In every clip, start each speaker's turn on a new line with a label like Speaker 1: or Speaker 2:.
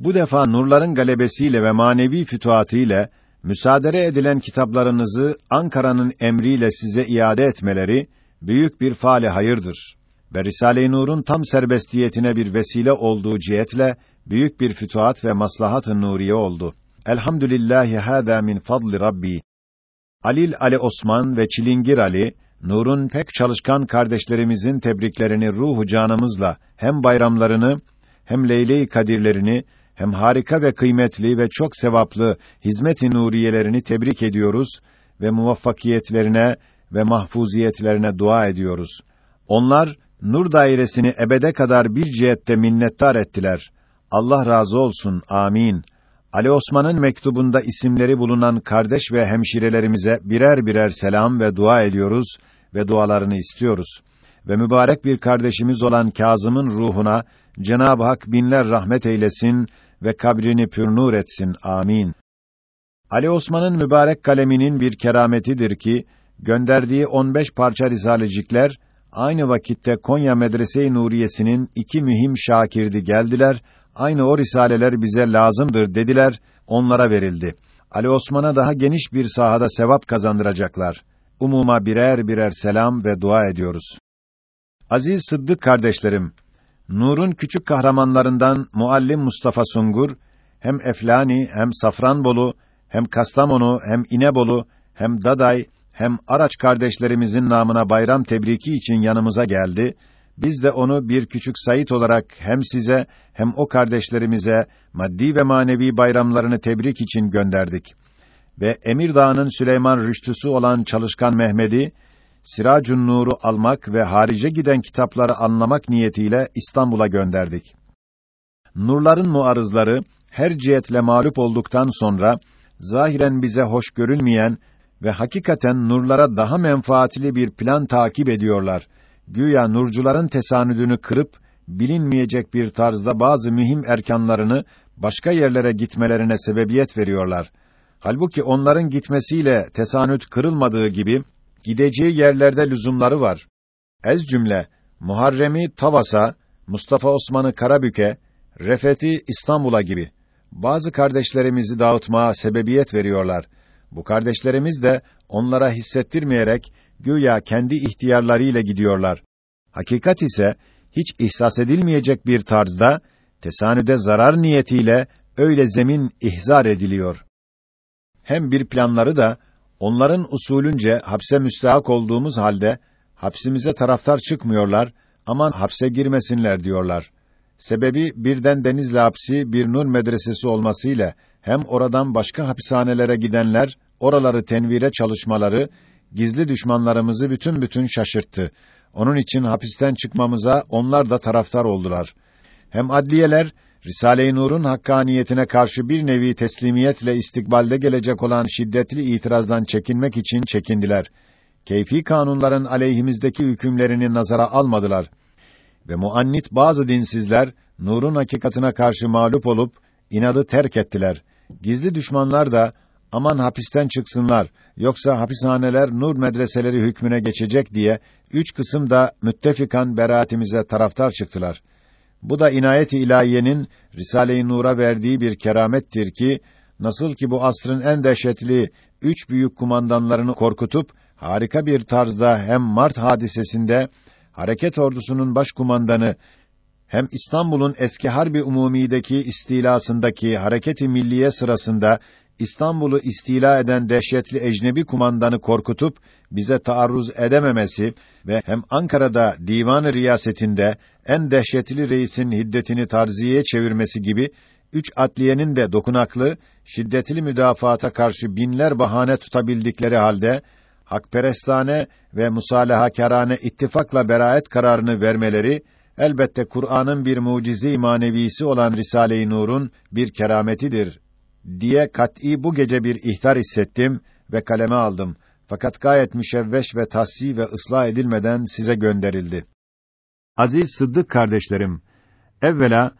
Speaker 1: Bu defa nurların galebesiyle ve manevi fütuhatıyla müsaade edilen kitaplarınızı Ankara'nın emriyle size iade etmeleri büyük bir faale hayırdır. Ve Risale-i Nur'un tam serbestiyetine bir vesile olduğu cihetle büyük bir fütuhat ve maslahat-ı nuriye oldu. Elhamdülillahi hâzâ min fadli Rabbi. Alil Ali Osman ve Çilingir Ali, Nur'un pek çalışkan kardeşlerimizin tebriklerini ruhu canımızla hem bayramlarını hem Leyle-i Kadirlerini hem harika ve kıymetli ve çok sevaplı hizmet-i nuriyelerini tebrik ediyoruz ve muvaffakiyetlerine ve mahfuziyetlerine dua ediyoruz. Onlar nur dairesini ebede kadar bir cihette minnettar ettiler. Allah razı olsun. Amin. Ali Osman'ın mektubunda isimleri bulunan kardeş ve hemşirelerimize birer birer selam ve dua ediyoruz ve dualarını istiyoruz. Ve mübarek bir kardeşimiz olan Kazım'ın ruhuna Cenab-ı Hak binler rahmet eylesin ve kabrini pürnur etsin. Amin. Ali Osman'ın mübarek kaleminin bir kerametidir ki gönderdiği 15 parça risalecikler aynı vakitte Konya Medrese-i Nuriyesi'nin iki mühim şakirdi geldiler. Aynı o risaleler bize lazımdır dediler. Onlara verildi. Ali Osman'a daha geniş bir sahada sevap kazandıracaklar. Umuma birer birer selam ve dua ediyoruz. Aziz Sıddık kardeşlerim, Nur'un küçük kahramanlarından Muallim Mustafa Sungur hem Eflani hem Safranbolu hem Kastamonu hem İnebolu hem Daday hem Araç kardeşlerimizin namına bayram tebriki için yanımıza geldi. Biz de onu bir küçük sayit olarak hem size hem o kardeşlerimize maddi ve manevi bayramlarını tebrik için gönderdik. Ve Emirdağ'ın Süleyman Rüştüsü olan çalışkan Mehmedi Siracun Nur'u almak ve harice giden kitapları anlamak niyetiyle İstanbul'a gönderdik. Nurların muarızları her cihetle mağlup olduktan sonra zahiren bize hoş görülmeyen ve hakikaten nurlara daha menfaatli bir plan takip ediyorlar. Güya nurcuların tesanüdünü kırıp bilinmeyecek bir tarzda bazı mühim erkanlarını başka yerlere gitmelerine sebebiyet veriyorlar. Halbuki onların gitmesiyle tesanüt kırılmadığı gibi gideceği yerlerde lüzumları var. Ez cümle Muharrem'i Tavas'a, Mustafa Osman'ı Karabük'e, Refet'i İstanbul'a gibi bazı kardeşlerimizi dağıtmaya sebebiyet veriyorlar. Bu kardeşlerimiz de onlara hissettirmeyerek güya kendi ihtiyarlarıyla gidiyorlar. Hakikat ise hiç ihsas edilmeyecek bir tarzda tesanüde zarar niyetiyle öyle zemin ihzar ediliyor. Hem bir planları da onların usulünce hapse müstahak olduğumuz halde hapsimize taraftar çıkmıyorlar, aman hapse girmesinler diyorlar. Sebebi birden Denizli hapsi bir nur medresesi olmasıyla hem oradan başka hapishanelere gidenler oraları tenvire çalışmaları gizli düşmanlarımızı bütün bütün şaşırttı. Onun için hapisten çıkmamıza onlar da taraftar oldular. Hem adliyeler Risale-i Nur'un hakkaniyetine karşı bir nevi teslimiyetle istikbalde gelecek olan şiddetli itirazdan çekinmek için çekindiler. Keyfi kanunların aleyhimizdeki hükümlerini nazara almadılar. Ve muannit bazı dinsizler Nur'un hakikatına karşı mağlup olup inadı terk ettiler. Gizli düşmanlar da aman hapisten çıksınlar yoksa hapishaneler nur medreseleri hükmüne geçecek diye üç kısım da müttefikan beraatimize taraftar çıktılar. Bu da inayet-i ilahiyenin Risale-i Nur'a verdiği bir keramettir ki nasıl ki bu asrın en dehşetli üç büyük kumandanlarını korkutup harika bir tarzda hem Mart hadisesinde hareket ordusunun başkumandanı hem İstanbul'un eski harbi umumideki istilasındaki hareket-i milliye sırasında İstanbul'u istila eden dehşetli ecnebi kumandanı korkutup bize taarruz edememesi ve hem Ankara'da divan riyasetinde en dehşetli reisin hiddetini tarziyeye çevirmesi gibi üç adliyenin de dokunaklı, şiddetli müdafaata karşı binler bahane tutabildikleri halde hakperestane ve musalahakarane ittifakla beraat kararını vermeleri elbette Kur'an'ın bir mucize-i manevisi olan Risale-i Nur'un bir kerametidir diye kat'î bu gece bir ihtar hissettim ve kaleme aldım. Fakat gayet müşevveş ve tahsi ve ıslah edilmeden size gönderildi. Aziz Sıddık kardeşlerim, evvela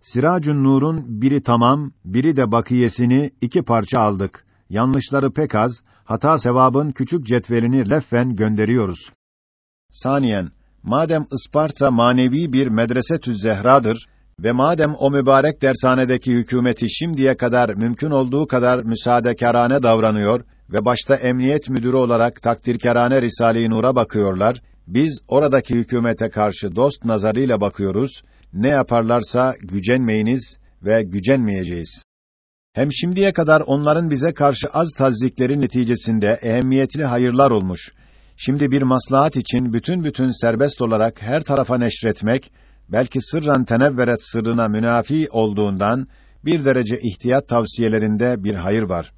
Speaker 1: Siracun Nur'un biri tamam, biri de bakiyesini iki parça aldık. Yanlışları pek az, hata sevabın küçük cetvelini leffen gönderiyoruz. Saniyen, madem Isparta manevi bir medrese zehradır Ve madem o mübarek dershanedeki hükümeti şimdiye kadar mümkün olduğu kadar müsaadekârane davranıyor ve başta emniyet müdürü olarak takdirkârane Risale-i Nur'a bakıyorlar, biz oradaki hükümete karşı dost nazarıyla bakıyoruz, ne yaparlarsa gücenmeyiniz ve gücenmeyeceğiz. Hem şimdiye kadar onların bize karşı az tazdikleri neticesinde ehemmiyetli hayırlar olmuş. Şimdi bir maslahat için bütün bütün serbest olarak her tarafa neşretmek, belki sırran tenevveret sırrına münafi olduğundan, bir derece ihtiyat tavsiyelerinde bir hayır var.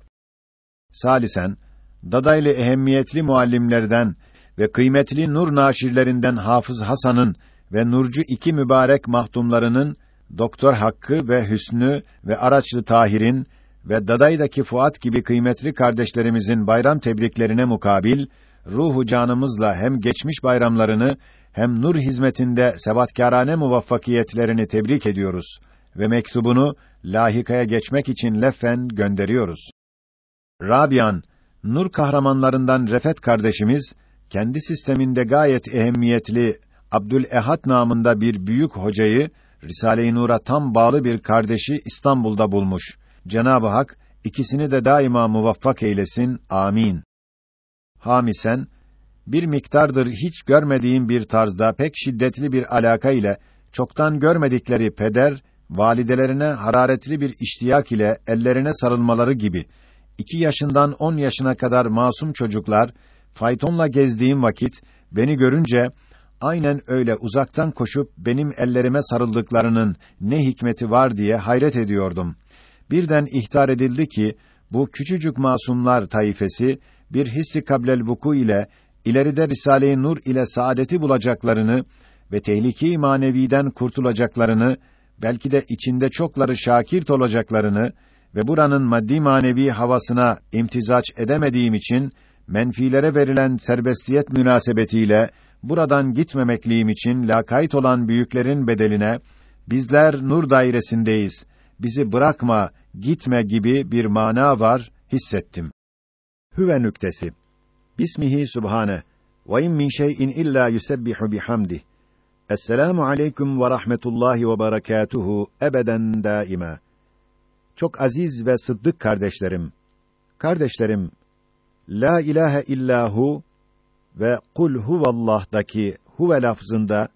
Speaker 1: Salisen, dadaylı ehemmiyetli muallimlerden ve kıymetli nur naşirlerinden Hafız Hasan'ın ve Nurcu iki mübarek mahdumlarının Doktor Hakkı ve Hüsnü ve Araçlı Tahir'in ve Daday'daki Fuat gibi kıymetli kardeşlerimizin bayram tebriklerine mukabil ruhu canımızla hem geçmiş bayramlarını hem nur hizmetinde sebatkârane muvaffakiyetlerini tebrik ediyoruz ve mektubunu lahikaya geçmek için leffen gönderiyoruz. Rabian, nur kahramanlarından Refet kardeşimiz, kendi sisteminde gayet ehemmiyetli Abdülehad namında bir büyük hocayı Risale-i Nur'a tam bağlı bir kardeşi İstanbul'da bulmuş. Cenab-ı Hak ikisini de daima muvaffak eylesin. Amin. Hamisen bir miktardır hiç görmediğim bir tarzda pek şiddetli bir alaka ile çoktan görmedikleri peder validelerine hararetli bir iştiyak ile ellerine sarılmaları gibi iki yaşından on yaşına kadar masum çocuklar faytonla gezdiğim vakit beni görünce aynen öyle uzaktan koşup benim ellerime sarıldıklarının ne hikmeti var diye hayret ediyordum. Birden ihtar edildi ki bu küçücük masumlar taifesi bir hissi kablel vuku ile ileride Risale-i Nur ile saadeti bulacaklarını ve tehlike-i maneviden kurtulacaklarını, belki de içinde çokları şakirt olacaklarını ve buranın maddi manevi havasına imtizaç edemediğim için menfilere verilen serbestiyet münasebetiyle buradan gitmemekliğim için lakayt olan büyüklerin bedeline bizler nur dairesindeyiz. Bizi bırakma, gitme gibi bir mana var hissettim. Hüve nüktesi. Bismihi subhane ve in min şey'in illa yusebbihu bihamdih. Esselamu aleyküm ve rahmetullahi ve berekatuhu ebeden daima. Çok aziz ve sıddık kardeşlerim. Kardeşlerim, la ilahe illahu ve kul huvallah'daki huve lafzında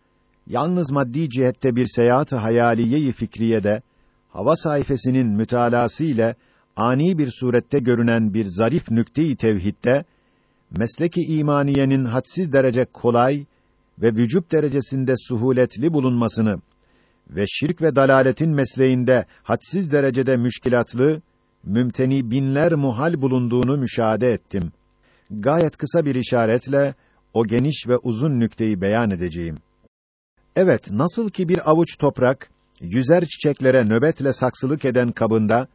Speaker 1: yalnız maddi cihette bir seyahat-ı hayaliye-i fikriyede hava sayfasının mütalası ile ani bir surette görünen bir zarif nükte-i tevhidde mesleki imaniyenin hadsiz derece kolay ve vücub derecesinde suhuletli bulunmasını ve şirk ve dalaletin mesleğinde hadsiz derecede müşkilatlı, mümteni binler muhal bulunduğunu müşahede ettim. Gayet kısa bir işaretle o geniş ve uzun nükteyi beyan edeceğim. Evet, nasıl ki bir avuç toprak yüzer çiçeklere nöbetle saksılık eden kabında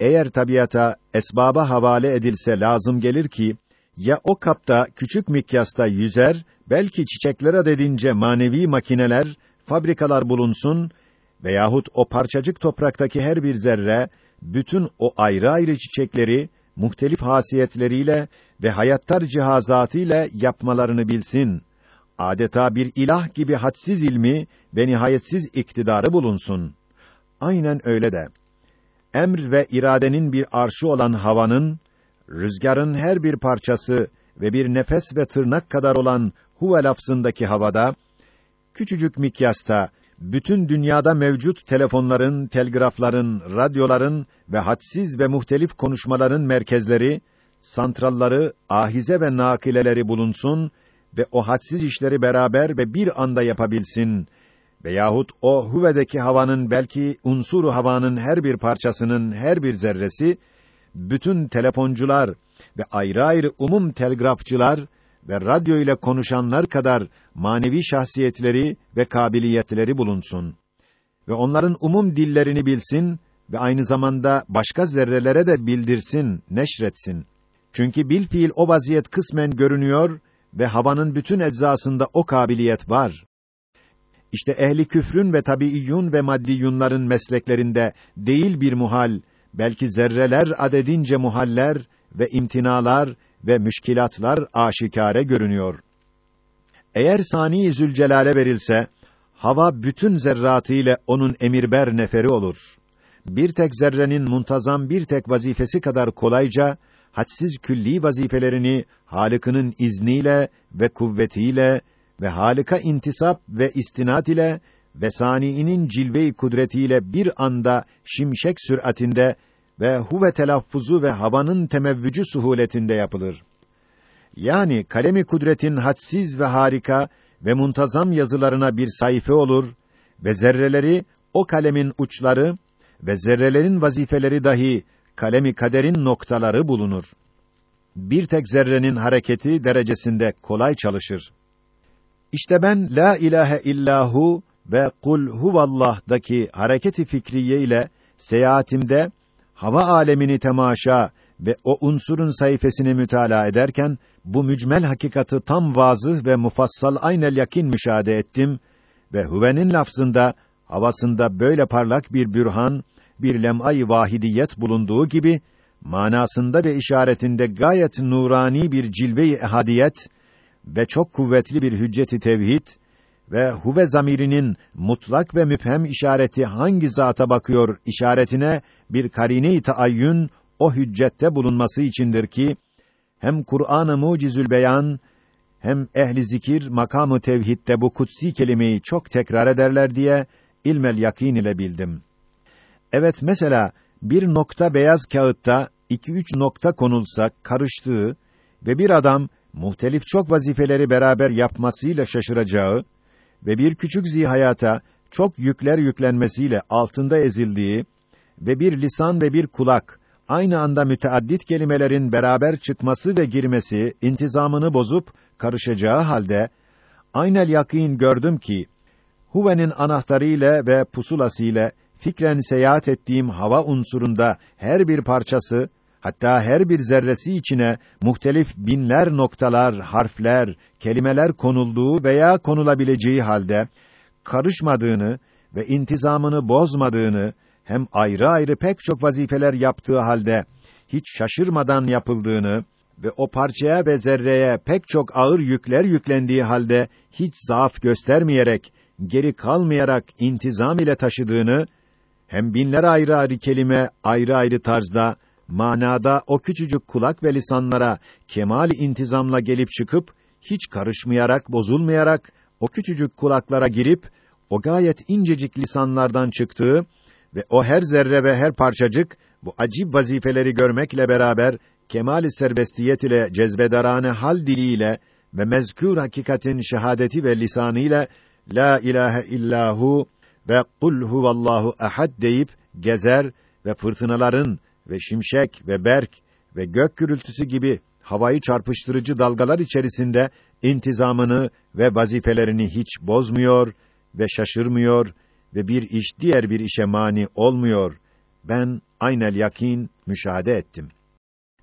Speaker 1: eğer tabiata esbaba havale edilse lazım gelir ki ya o kapta küçük mikyasta yüzer belki çiçeklere dedince manevi makineler, fabrikalar bulunsun veyahut o parçacık topraktaki her bir zerre bütün o ayrı ayrı çiçekleri muhtelif hasiyetleriyle ve hayattar cihazatıyla yapmalarını bilsin. Adeta bir ilah gibi hadsiz ilmi ve nihayetsiz iktidarı bulunsun. Aynen öyle de emr ve iradenin bir arşı olan havanın rüzgarın her bir parçası ve bir nefes ve tırnak kadar olan huve lafzındaki havada küçücük mikyasta bütün dünyada mevcut telefonların, telgrafların, radyoların ve hadsiz ve muhtelif konuşmaların merkezleri, santralları, ahize ve nakileleri bulunsun ve o hadsiz işleri beraber ve bir anda yapabilsin veyahut o huvedeki havanın belki unsuru havanın her bir parçasının her bir zerresi bütün telefoncular ve ayrı ayrı umum telgrafçılar ve radyo ile konuşanlar kadar manevi şahsiyetleri ve kabiliyetleri bulunsun ve onların umum dillerini bilsin ve aynı zamanda başka zerrelere de bildirsin, neşretsin. Çünkü bil fiil o vaziyet kısmen görünüyor ve havanın bütün eczasında o kabiliyet var. İşte ehli küfrün ve tabiiyyun ve maddiyunların mesleklerinde değil bir muhal, belki zerreler adedince muhaller ve imtinalar ve müşkilatlar aşikare görünüyor. Eğer Sani Zülcelal'e verilse, hava bütün zerratıyla onun emirber neferi olur. Bir tek zerrenin muntazam bir tek vazifesi kadar kolayca, hadsiz külli vazifelerini Halık'ının izniyle ve kuvvetiyle ve Halık'a intisap ve istinat ile ve saniinin cilve-i kudretiyle bir anda şimşek süratinde ve huve telaffuzu ve havanın temevvücü suhuletinde yapılır. Yani kalemi kudretin hadsiz ve harika ve muntazam yazılarına bir sayfa olur ve zerreleri o kalemin uçları ve zerrelerin vazifeleri dahi kalemi kaderin noktaları bulunur. Bir tek zerrenin hareketi derecesinde kolay çalışır. İşte ben la ilahe illahu ve kul huvallah'daki hareketi fikriye ile seyahatimde hava alemini temaşa ve o unsurun sayfasını mütalaa ederken bu mücmel hakikati tam vazıh ve mufassal aynel yakin müşahede ettim ve huvenin lafzında havasında böyle parlak bir bürhan, bir lem'ay vahidiyet bulunduğu gibi manasında ve işaretinde gayet nurani bir cilve-i ehadiyet ve çok kuvvetli bir hücceti tevhid ve huve zamirinin mutlak ve müphem işareti hangi zata bakıyor işaretine bir karine-i taayyün o hüccette bulunması içindir ki hem Kur'an-ı Mucizül Beyan hem ehli zikir makamı tevhidde bu kutsi kelimeyi çok tekrar ederler diye ilmel yakin ile bildim. Evet mesela bir nokta beyaz kağıtta iki üç nokta konulsa karıştığı ve bir adam muhtelif çok vazifeleri beraber yapmasıyla şaşıracağı ve bir küçük zihayata çok yükler yüklenmesiyle altında ezildiği ve bir lisan ve bir kulak aynı anda müteaddit kelimelerin beraber çıkması ve girmesi intizamını bozup karışacağı halde aynel yakîn gördüm ki Huve'nin anahtarı ile ve pusulası ile fikren seyahat ettiğim hava unsurunda her bir parçası hatta her bir zerresi içine muhtelif binler noktalar, harfler, kelimeler konulduğu veya konulabileceği halde karışmadığını ve intizamını bozmadığını hem ayrı ayrı pek çok vazifeler yaptığı halde hiç şaşırmadan yapıldığını ve o parçaya ve zerreye pek çok ağır yükler yüklendiği halde hiç zaaf göstermeyerek, geri kalmayarak intizam ile taşıdığını hem binler ayrı ayrı kelime ayrı ayrı tarzda manada o küçücük kulak ve lisanlara kemal intizamla gelip çıkıp hiç karışmayarak, bozulmayarak o küçücük kulaklara girip o gayet incecik lisanlardan çıktığı ve o her zerre ve her parçacık bu acib vazifeleri görmekle beraber kemali serbestiyet ile cezbedarane hal diliyle ve mezkûr hakikatin şehadeti ve lisanı ile la ilahe illahu ve kul huvallahu ehad deyip gezer ve fırtınaların ve şimşek ve berk ve gök gürültüsü gibi havayı çarpıştırıcı dalgalar içerisinde intizamını ve vazifelerini hiç bozmuyor ve şaşırmıyor ve bir iş diğer bir işe mani olmuyor. Ben aynel yakin müşahede ettim.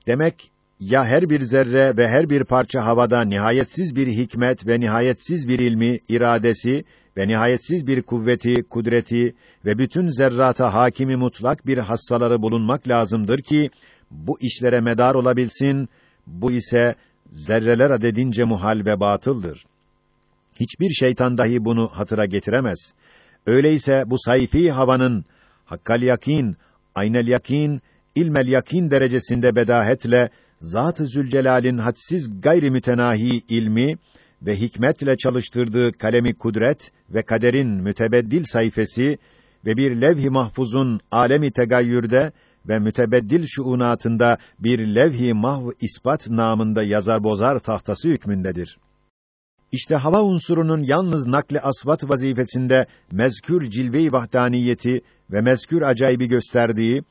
Speaker 1: Demek ya her bir zerre ve her bir parça havada nihayetsiz bir hikmet ve nihayetsiz bir ilmi, iradesi ve nihayetsiz bir kuvveti, kudreti ve bütün zerrata hakimi mutlak bir hassaları bulunmak lazımdır ki bu işlere medar olabilsin. Bu ise zerreler adedince muhal ve batıldır. Hiçbir şeytan dahi bunu hatıra getiremez. Öyleyse bu sayfi havanın hakkal yakin, aynel yakin, ilmel yakin derecesinde bedahetle Zat-ı Zülcelal'in hadsiz gayri mütenahi ilmi ve hikmetle çalıştırdığı kalemi kudret ve kaderin mütebeddil sayfası ve bir levh-i mahfuzun alemi tegayyürde ve mütebeddil şuunatında bir levh-i mahv ispat namında yazar bozar tahtası hükmündedir. İşte hava unsurunun yalnız nakle asvat vazifesinde mezkür cilve-i vahdaniyeti ve mezkür acayibi gösterdiği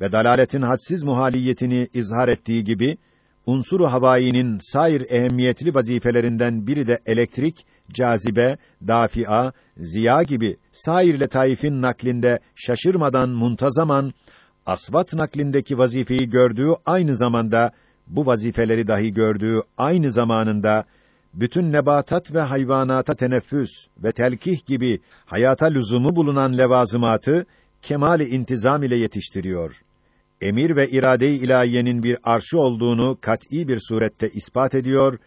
Speaker 1: ve dalaletin hadsiz muhaliyetini izhar ettiği gibi unsuru havayinin sair ehemmiyetli vazifelerinden biri de elektrik, cazibe, dafia, ziya gibi sair letaifin naklinde şaşırmadan muntazaman asvat naklindeki vazifeyi gördüğü aynı zamanda bu vazifeleri dahi gördüğü aynı zamanında bütün nebatat ve hayvanata teneffüs ve telkih gibi hayata lüzumu bulunan levazımatı kemali intizam ile yetiştiriyor. Emir ve irade-i ilahiyenin bir arşı olduğunu kat'î bir surette ispat ediyor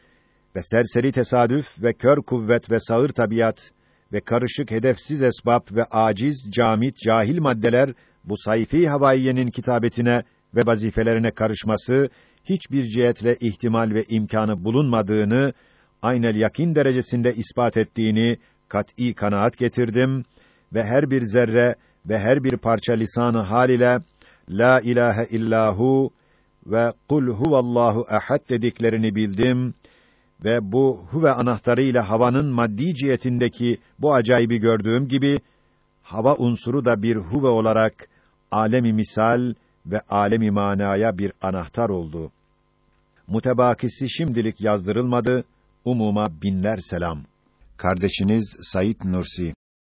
Speaker 1: ve serseri tesadüf ve kör kuvvet ve sağır tabiat ve karışık hedefsiz esbab ve aciz, camit, cahil maddeler bu sayfi havaiyenin kitabetine ve vazifelerine karışması hiçbir cihetle ihtimal ve imkanı bulunmadığını aynel yakin derecesinde ispat ettiğini kat'î kanaat getirdim ve her bir zerre ve her bir parça lisanı hal ile la ilahe illahu ve kul huvallahu ehad dediklerini bildim ve bu huve anahtarıyla havanın maddi cihetindeki bu acayibi gördüğüm gibi hava unsuru da bir huve olarak alemi misal ve alemi manaya bir anahtar oldu. Mutebakisi şimdilik yazdırılmadı. Umuma binler selam. Kardeşiniz Sayit Nursi